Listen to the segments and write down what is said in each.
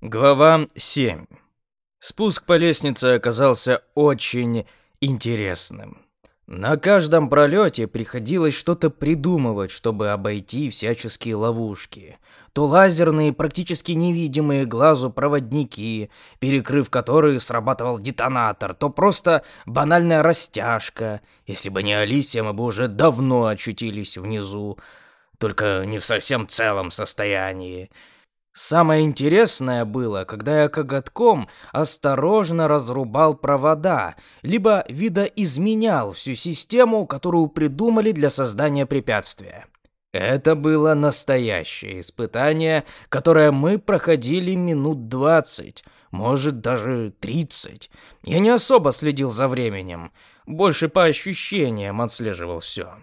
Глава 7. Спуск по лестнице оказался очень интересным. На каждом пролете приходилось что-то придумывать, чтобы обойти всяческие ловушки. То лазерные, практически невидимые глазу проводники, перекрыв которые срабатывал детонатор, то просто банальная растяжка. Если бы не Алисия, мы бы уже давно очутились внизу, только не в совсем целом состоянии. Самое интересное было, когда я коготком осторожно разрубал провода, либо видоизменял всю систему, которую придумали для создания препятствия. Это было настоящее испытание, которое мы проходили минут двадцать, может даже тридцать. Я не особо следил за временем, больше по ощущениям отслеживал все.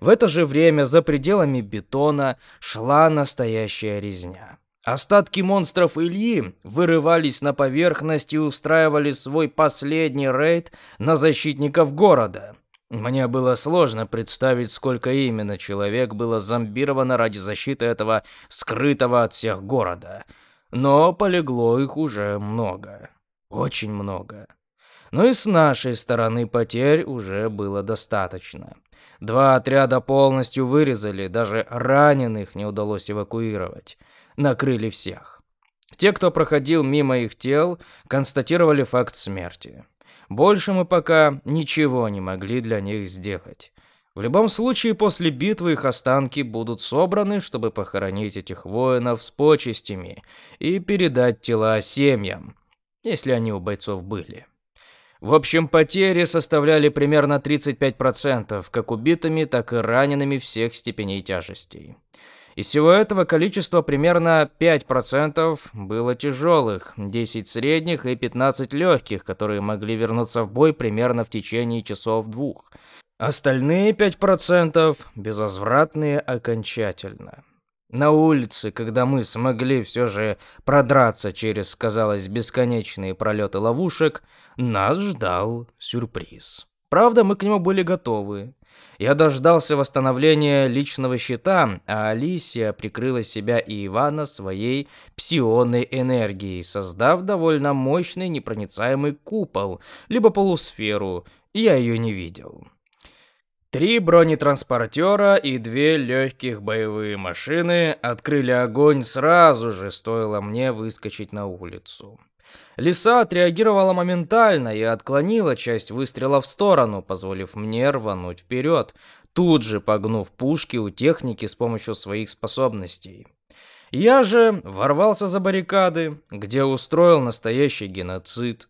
В это же время за пределами бетона шла настоящая резня. Остатки монстров Ильи вырывались на поверхность и устраивали свой последний рейд на защитников города. Мне было сложно представить, сколько именно человек было зомбировано ради защиты этого скрытого от всех города. Но полегло их уже много. Очень много. Но и с нашей стороны потерь уже было достаточно. Два отряда полностью вырезали, даже раненых не удалось эвакуировать накрыли всех. Те, кто проходил мимо их тел, констатировали факт смерти. Больше мы пока ничего не могли для них сделать. В любом случае, после битвы их останки будут собраны, чтобы похоронить этих воинов с почестями и передать тела семьям, если они у бойцов были. В общем, потери составляли примерно 35%, как убитыми, так и ранеными всех степеней тяжестей. Из всего этого количества примерно 5% было тяжелых, 10 средних и 15 легких, которые могли вернуться в бой примерно в течение часов-двух. Остальные 5% безвозвратные окончательно. На улице, когда мы смогли все же продраться через, казалось, бесконечные пролеты ловушек, нас ждал сюрприз. Правда, мы к нему были готовы. Я дождался восстановления личного щита, а Алисия прикрыла себя и Ивана своей псионной энергией, создав довольно мощный непроницаемый купол, либо полусферу. Я ее не видел. Три бронетранспортера и две легких боевые машины открыли огонь сразу же, стоило мне выскочить на улицу. Лиса отреагировала моментально и отклонила часть выстрела в сторону, позволив мне рвануть вперед, тут же погнув пушки у техники с помощью своих способностей. Я же ворвался за баррикады, где устроил настоящий геноцид.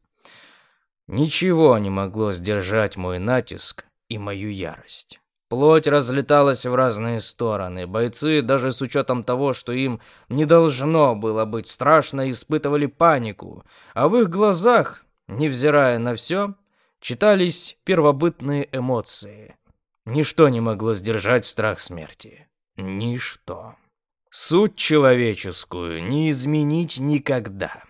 Ничего не могло сдержать мой натиск и мою ярость. Плоть разлеталась в разные стороны. Бойцы, даже с учетом того, что им не должно было быть страшно, испытывали панику. А в их глазах, невзирая на все, читались первобытные эмоции. Ничто не могло сдержать страх смерти. Ничто. Суть человеческую не изменить никогда.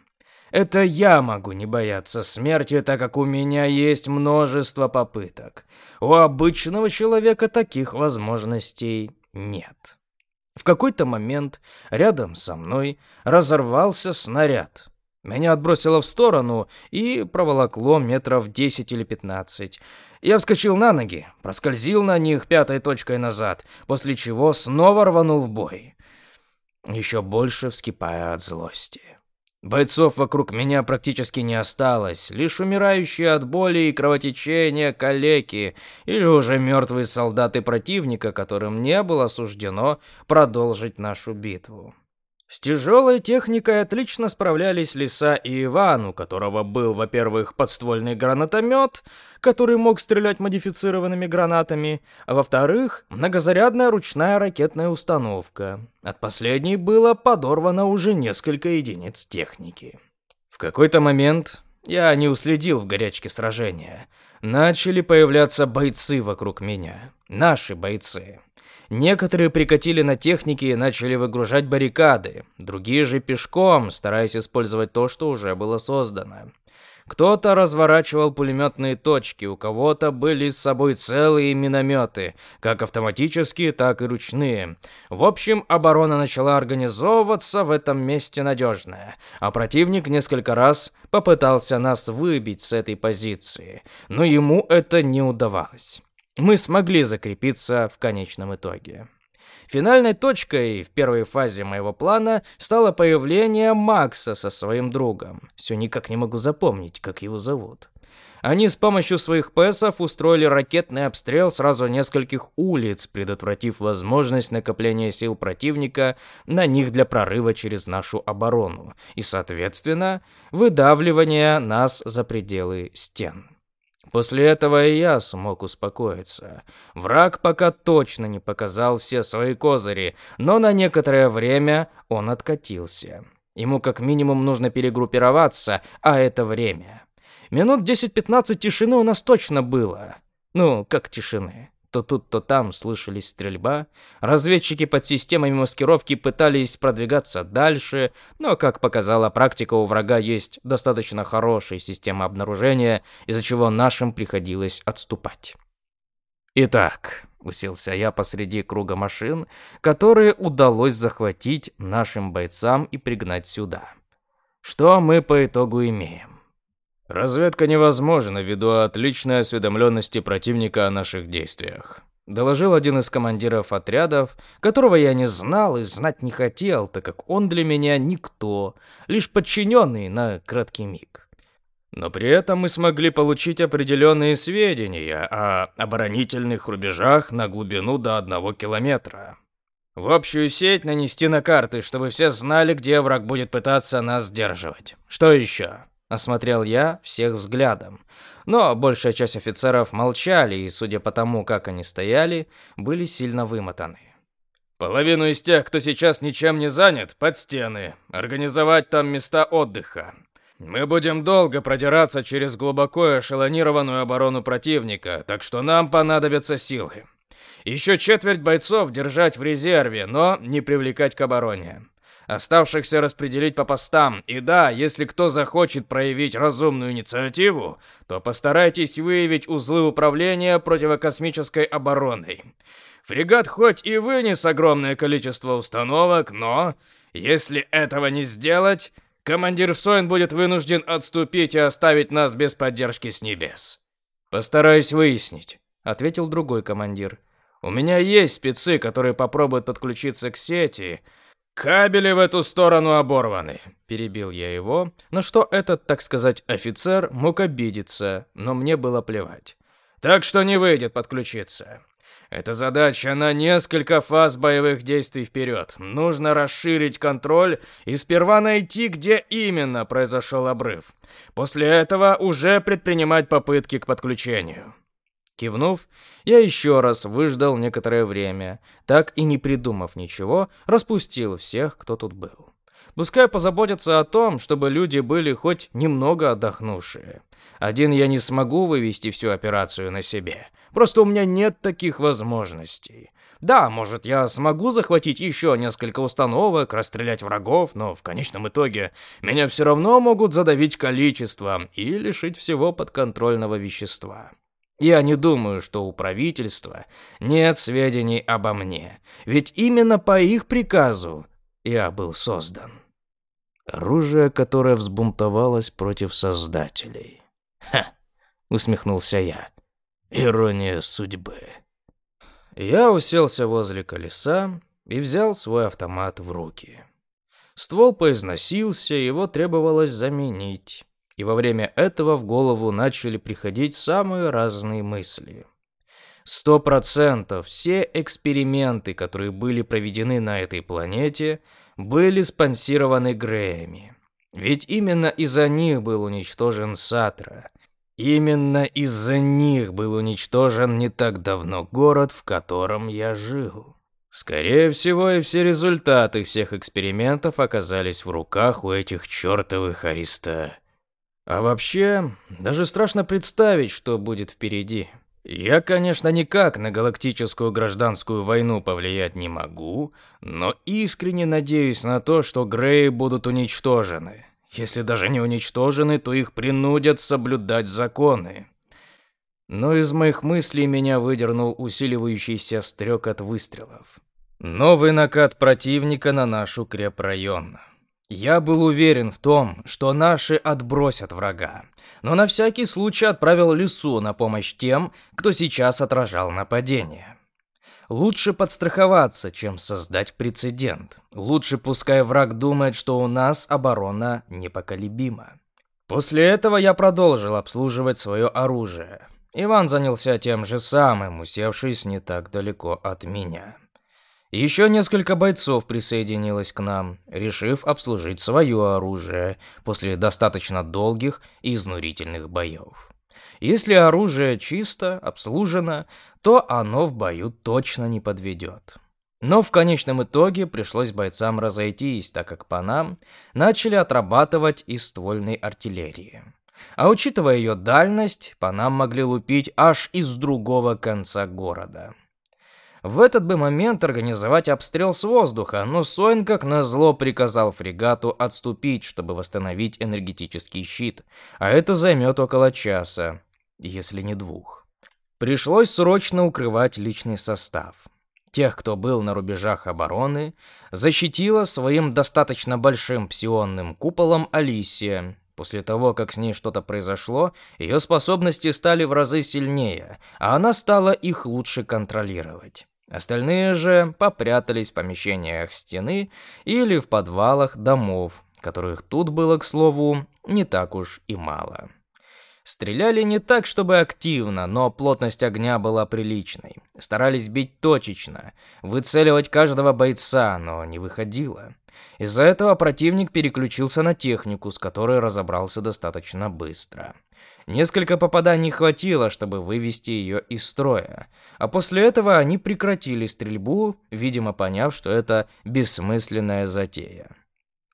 Это я могу не бояться смерти, так как у меня есть множество попыток. У обычного человека таких возможностей нет. В какой-то момент рядом со мной разорвался снаряд. Меня отбросило в сторону и проволокло метров 10 или 15. Я вскочил на ноги, проскользил на них пятой точкой назад, после чего снова рванул в бой, еще больше вскипая от злости. Бойцов вокруг меня практически не осталось, лишь умирающие от боли и кровотечения калеки или уже мертвые солдаты противника, которым не было суждено продолжить нашу битву. С тяжелой техникой отлично справлялись Лиса и Иван, у которого был, во-первых, подствольный гранатомет, который мог стрелять модифицированными гранатами, а во-вторых, многозарядная ручная ракетная установка. От последней было подорвано уже несколько единиц техники. В какой-то момент я не уследил в горячке сражения. Начали появляться бойцы вокруг меня. Наши бойцы. Некоторые прикатили на технике и начали выгружать баррикады, другие же пешком, стараясь использовать то, что уже было создано. Кто-то разворачивал пулеметные точки, у кого-то были с собой целые минометы, как автоматические, так и ручные. В общем, оборона начала организовываться в этом месте надежная, а противник несколько раз попытался нас выбить с этой позиции, но ему это не удавалось. Мы смогли закрепиться в конечном итоге. Финальной точкой в первой фазе моего плана стало появление Макса со своим другом. Все никак не могу запомнить, как его зовут. Они с помощью своих ПЭСов устроили ракетный обстрел сразу нескольких улиц, предотвратив возможность накопления сил противника на них для прорыва через нашу оборону и, соответственно, выдавливания нас за пределы стен. После этого и я смог успокоиться. Враг пока точно не показал все свои козыри, но на некоторое время он откатился. Ему как минимум нужно перегруппироваться, а это время. Минут 10-15 тишины у нас точно было. Ну, как тишины. То тут, то там слышались стрельба. Разведчики под системами маскировки пытались продвигаться дальше, но, как показала практика, у врага есть достаточно хорошая система обнаружения, из-за чего нашим приходилось отступать. Итак, уселся я посреди круга машин, которые удалось захватить нашим бойцам и пригнать сюда. Что мы по итогу имеем? Разведка невозможна ввиду отличной осведомленности противника о наших действиях. Доложил один из командиров отрядов, которого я не знал и знать не хотел, так как он для меня никто, лишь подчиненный на краткий миг. Но при этом мы смогли получить определенные сведения о оборонительных рубежах на глубину до одного километра. В общую сеть нанести на карты, чтобы все знали, где враг будет пытаться нас сдерживать. Что еще? Осмотрел я всех взглядом. Но большая часть офицеров молчали, и, судя по тому, как они стояли, были сильно вымотаны. Половину из тех, кто сейчас ничем не занят, под стены. Организовать там места отдыха. Мы будем долго продираться через глубоко эшелонированную оборону противника, так что нам понадобятся силы. Еще четверть бойцов держать в резерве, но не привлекать к обороне. Оставшихся распределить по постам. И да, если кто захочет проявить разумную инициативу, то постарайтесь выявить узлы управления противокосмической обороной. Фрегат хоть и вынес огромное количество установок, но если этого не сделать, командир Сойн будет вынужден отступить и оставить нас без поддержки с небес. Постараюсь выяснить, ответил другой командир. У меня есть спецы, которые попробуют подключиться к сети, «Кабели в эту сторону оборваны», – перебил я его, на что этот, так сказать, офицер мог обидеться, но мне было плевать. «Так что не выйдет подключиться. Это задача на несколько фаз боевых действий вперед. Нужно расширить контроль и сперва найти, где именно произошел обрыв. После этого уже предпринимать попытки к подключению». Кивнув, я еще раз выждал некоторое время, так и не придумав ничего, распустил всех, кто тут был. Пускай позаботятся о том, чтобы люди были хоть немного отдохнувшие. Один я не смогу вывести всю операцию на себе. Просто у меня нет таких возможностей. Да, может, я смогу захватить еще несколько установок, расстрелять врагов, но в конечном итоге меня все равно могут задавить количеством и лишить всего подконтрольного вещества. Я не думаю, что у правительства нет сведений обо мне, ведь именно по их приказу я был создан. Оружие, которое взбунтовалось против создателей. Ха, усмехнулся я. Ирония судьбы. Я уселся возле колеса и взял свой автомат в руки. Ствол поизносился, его требовалось заменить и во время этого в голову начали приходить самые разные мысли. Сто процентов все эксперименты, которые были проведены на этой планете, были спонсированы Греями. Ведь именно из-за них был уничтожен Сатра. Именно из-за них был уничтожен не так давно город, в котором я жил. Скорее всего, и все результаты всех экспериментов оказались в руках у этих чертовых ариста а вообще, даже страшно представить, что будет впереди. Я, конечно, никак на галактическую гражданскую войну повлиять не могу, но искренне надеюсь на то, что Греи будут уничтожены. Если даже не уничтожены, то их принудят соблюдать законы. Но из моих мыслей меня выдернул усиливающийся стрек от выстрелов. Новый накат противника на наш укрепрайон. Я был уверен в том, что наши отбросят врага, но на всякий случай отправил лесу на помощь тем, кто сейчас отражал нападение. Лучше подстраховаться, чем создать прецедент. Лучше пускай враг думает, что у нас оборона непоколебима. После этого я продолжил обслуживать свое оружие. Иван занялся тем же самым, усевшись не так далеко от меня. Еще несколько бойцов присоединилось к нам, решив обслужить свое оружие после достаточно долгих и изнурительных боев. Если оружие чисто, обслужено, то оно в бою точно не подведет. Но в конечном итоге пришлось бойцам разойтись, так как по нам начали отрабатывать из ствольной артиллерии. А учитывая ее дальность, по нам могли лупить аж из другого конца города. В этот бы момент организовать обстрел с воздуха, но Сойн, как назло, приказал фрегату отступить, чтобы восстановить энергетический щит, а это займет около часа если не двух. Пришлось срочно укрывать личный состав. Тех, кто был на рубежах обороны, защитила своим достаточно большим псионным куполом Алисия. После того, как с ней что-то произошло, ее способности стали в разы сильнее, а она стала их лучше контролировать. Остальные же попрятались в помещениях стены или в подвалах домов, которых тут было, к слову, не так уж и мало. Стреляли не так, чтобы активно, но плотность огня была приличной. Старались бить точечно, выцеливать каждого бойца, но не выходило. Из-за этого противник переключился на технику, с которой разобрался достаточно быстро. Несколько попаданий хватило, чтобы вывести ее из строя, а после этого они прекратили стрельбу, видимо поняв, что это бессмысленная затея.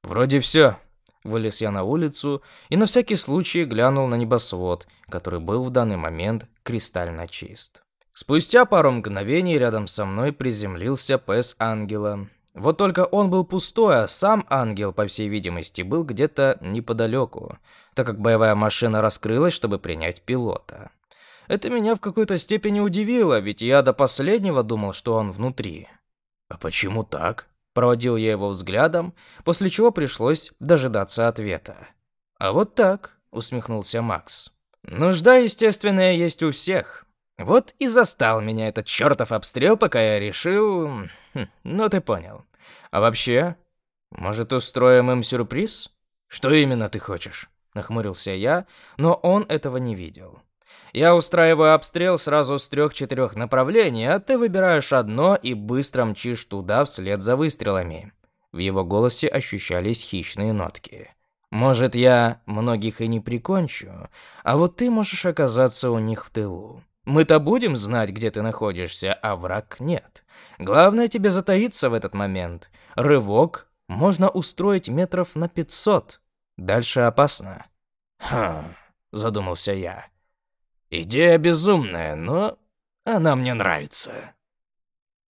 Вроде все. Вылез я на улицу и на всякий случай глянул на небосвод, который был в данный момент кристально чист. Спустя пару мгновений рядом со мной приземлился ПС Ангела. Вот только он был пустой, а сам ангел, по всей видимости, был где-то неподалеку, так как боевая машина раскрылась, чтобы принять пилота. Это меня в какой-то степени удивило, ведь я до последнего думал, что он внутри. «А почему так?» Проводил я его взглядом, после чего пришлось дожидаться ответа. «А вот так», — усмехнулся Макс. «Нужда, естественная, есть у всех. Вот и застал меня этот чертов обстрел, пока я решил... Хм, ну, ты понял. А вообще, может, устроим им сюрприз? Что именно ты хочешь?» Нахмурился я, но он этого не видел. Я устраиваю обстрел сразу с трех-четырех направлений, а ты выбираешь одно и быстро мчишь туда вслед за выстрелами. В его голосе ощущались хищные нотки. Может, я многих и не прикончу, а вот ты можешь оказаться у них в тылу. Мы-то будем знать, где ты находишься, а враг нет. Главное тебе затаиться в этот момент. Рывок можно устроить метров на пятьсот. Дальше опасно. Хм, задумался я. Идея безумная, но она мне нравится.